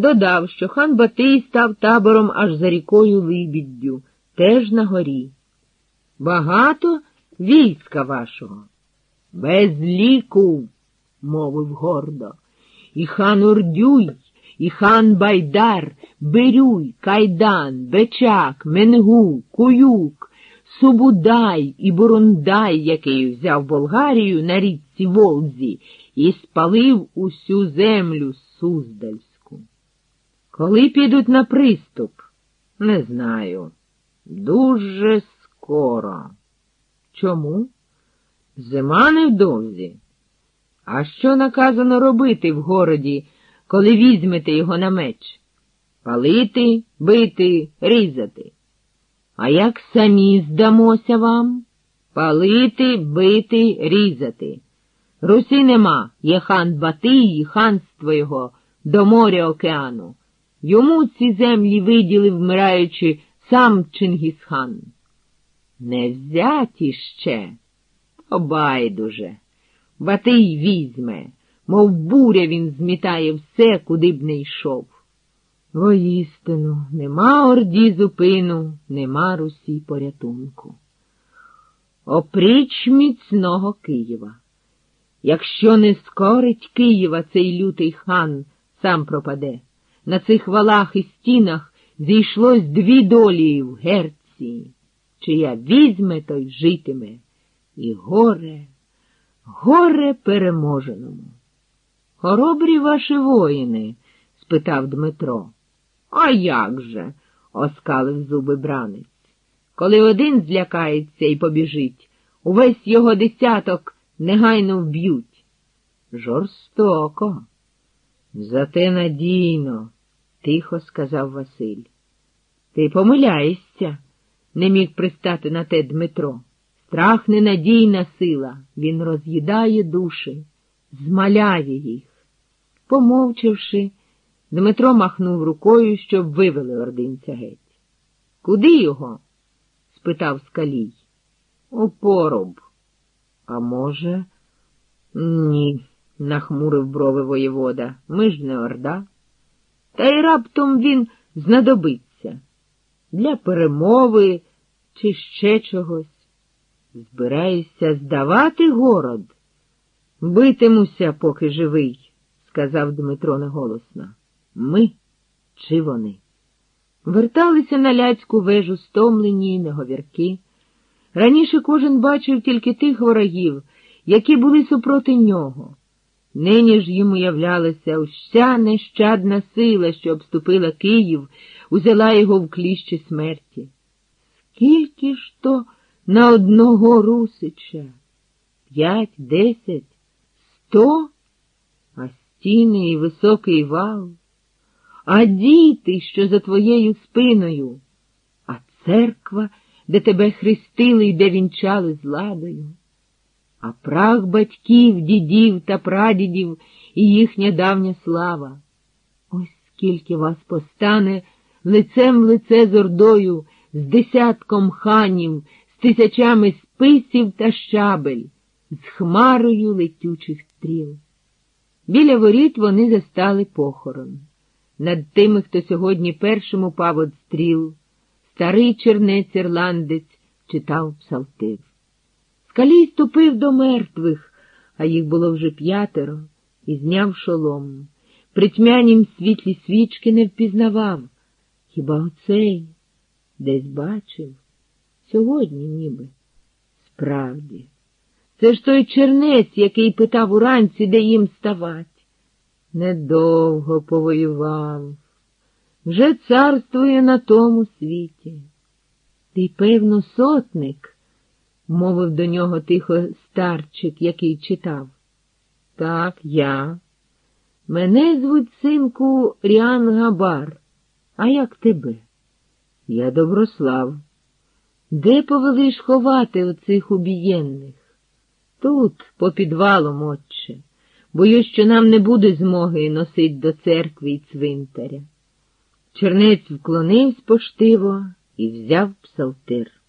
Додав, що хан Батий став табором аж за рікою Либіддю, теж на горі. Багато війська вашого. Без ліку, мовив гордо. І хан Урдюй, і хан Байдар, Бирюй, Кайдан, Бечак, Менгу, Куюк, Субудай і Бурундай, який взяв Болгарію на річці Волзі, і спалив усю землю Суздальську. Коли підуть на приступ, не знаю. Дуже скоро. Чому? Зима невдовзі. А що наказано робити в городі, коли візьмете його на меч? Палити, бити, різати. А як самі здамося вам? Палити, бити, різати. Русі нема, є хан Батий і ханство його до моря океану. Йому ці землі виділив, вмираючи, сам Чингісхан. Не взяті ще, то байдуже. Батий візьме, мов буря він змітає все, куди б не йшов. Воістину, нема орді зупину, нема Русі порятунку. Опріч міцного Києва. Якщо не скорить Києва цей лютий хан, сам пропаде. На цих валах і стінах зійшлось дві долі в герці, чия візьме, той житиме, і горе, горе переможеному. Хоробрі ваші воїни? спитав Дмитро. А як же? оскалив зуби бранець. Коли один злякається і побіжить, увесь його десяток негайно вб'ють. Жорстоко. Зате надійно, тихо сказав Василь. Ти помиляєшся, не міг пристати на те Дмитро. Страх ненадійна сила, він роз'їдає душі, змаляє їх. Помовчавши, Дмитро махнув рукою, щоб вивели ординця геть. Куди його? спитав скалій. У поруб. А може, ні, нахмурив брови воєвода. Ми ж не орда. Та й раптом він знадобиться для перемови чи ще чогось. Збираєшся здавати город? Битимуся, поки живий, сказав Дмитро неголосно. Ми чи вони? Верталися на ляцьку вежу стомлені неговірки. Раніше кожен бачив тільки тих ворогів, які були супроти нього. Нині ж йому являлася уся нещадна сила, що обступила Київ, узяла його в кліщі смерті. Скільки ж то на одного Русича? П'ять, десять, сто, а стіни і високий вал, а діти, що за твоєю спиною, а церква, де тебе хрестили і де вінчали з ладою а прах батьків, дідів та прадідів і їхня давня слава. Ось скільки вас постане лицем в лице з ордою, з десятком ханів, з тисячами списів та щабель, з хмарою летючих стріл. Біля воріт вони застали похорон. Над тими, хто сьогодні першим упав од стріл, старий чернець ірландець читав псалтир. Скалій ступив до мертвих, а їх було вже п'ятеро, і зняв шолом. При тьмянім світлі свічки не впізнавав. Хіба оцей десь бачив? Сьогодні ніби. Справді. Це ж той чернець, який питав уранці, де їм ставать. Недовго повоював. Вже царствує на тому світі. Ти, певно, сотник мовив до нього тихо старчик, який читав. Так, я. Мене звуть синку Ріан Габар. А як тебе? Я Доброслав. Де повелиш ховати оцих убієнних? Тут, по підвалом, отче. Боюсь, що нам не буде змоги носить до церкви й цвинтаря. Чернець вклонився поштиво і взяв псалтир.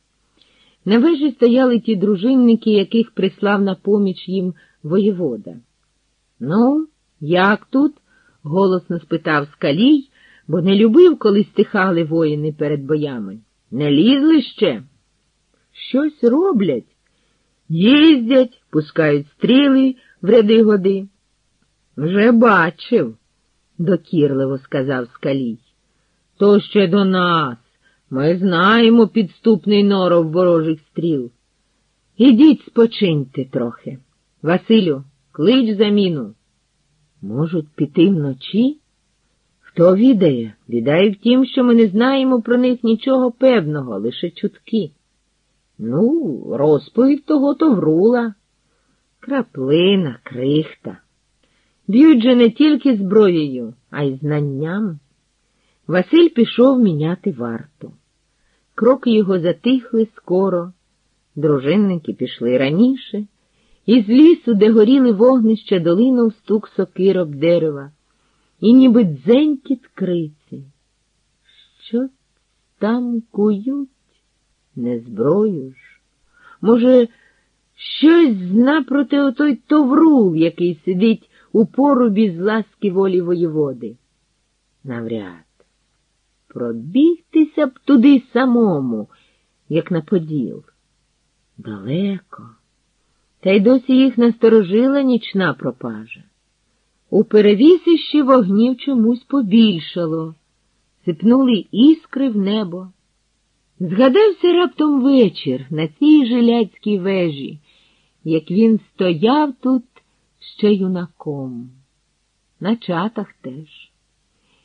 На вежі стояли ті дружинники, яких прислав на поміч їм воєвода. Ну, як тут? голосно спитав скалій, бо не любив, коли стихали воїни перед боями. Не лізли ще? Щось роблять. Їздять, пускають стріли в ряди годи. Вже бачив, докірливо сказав скалій. То ще до нас. Ми знаємо підступний норов ворожих стріл. Ідіть спочиньте трохи. Василю, клич заміну. Можуть піти вночі? Хто відає? Біда в тім, що ми не знаємо про них нічого певного, лише чутки. Ну, розповідь того то врула. Краплина, крихта. Б'ють же не тільки зброєю, а й знанням. Василь пішов міняти варту. Кроки його затихли скоро, дружинники пішли раніше, і з лісу, де горіли вогнища, долинув стук сокирок дерева, і ніби дзенькіт криці. Що там кують? Не зброю ж. Може, щось зна проти отой товрул, який сидить у порубі з ласки волі воєводи. Навряд. Пробігтися б туди самому, як на поділ. Далеко. Та й досі їх насторожила нічна пропажа. У перевісищі вогнів чомусь побільшало, сипнули іскри в небо. Згадався раптом вечір на цій жиляцькій вежі, як він стояв тут ще юнаком, на чатах теж.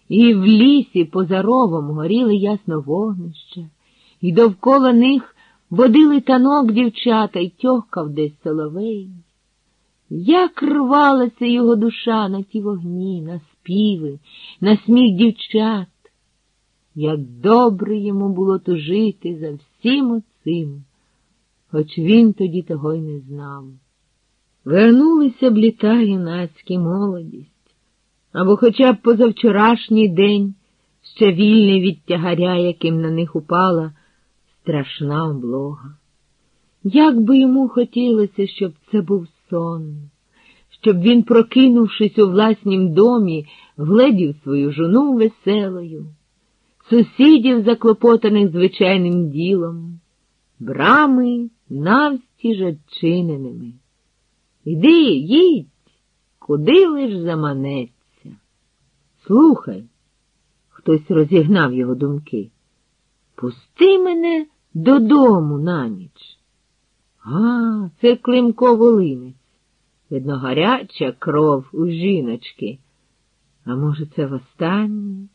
І в лісі поза ровом горіли ясно вогнища, і довкола них водили танок дівчата й тьохкав десь соловей. Як рвалася його душа на ті вогні, на співи, на сміх дівчат, як добре йому було то жити за всім оцим, хоч він тоді того й не знав. Вернулися б літа юнацькі молодість, або хоча б позавчорашній день, ще вільний від тягаря, яким на них упала страшна облога. Як би йому хотілося, щоб це був сон, щоб він, прокинувшись у власнім домі, гледів свою жону веселою, сусідів, заклопотаних звичайним ділом, брами навстіж odчиненими. Іди, їдь, куди лиш заманеться. Слухай, хтось розігнав його думки. Пусти мене додому на ніч. А, це Климко Волинець. Видно, гаряча кров у жіночки. А може, це востаннє?